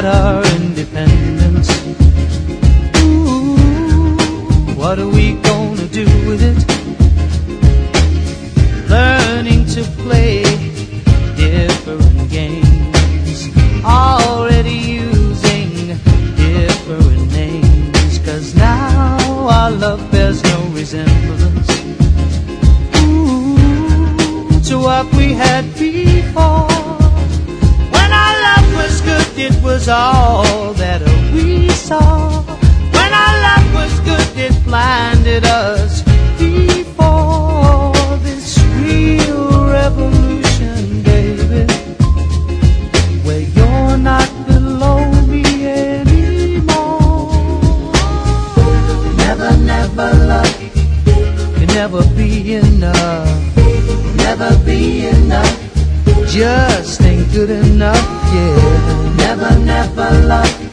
got our independence. Ooh, what are we gonna do with it? Learning to play different games. Already using different names. Cause now our love bears no resemblance. Ooh, to what we had before. It was all that we saw. When our love was good, it blinded us before this real revolution, baby. Where you're not below me anymore. Never, never love can never be enough. Never be enough. Just ain't good enough, yeah. Never, never love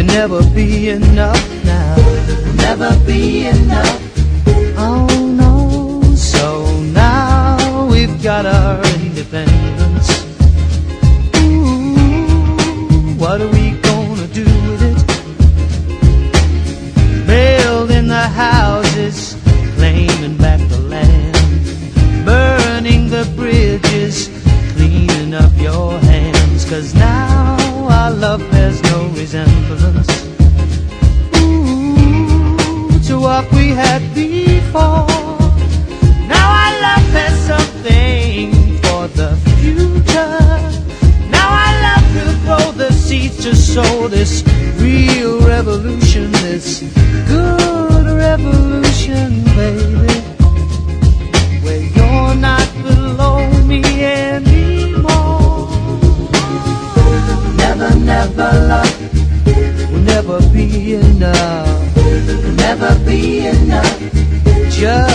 can never be enough now. Never be enough. Oh no. So now we've got our independence. Ooh, what are we resemblance Ooh, to what we had before. Now our love has something for the future. Now our love will grow the seeds to sow this real revolution, this good revolution, enough. Never be enough. Just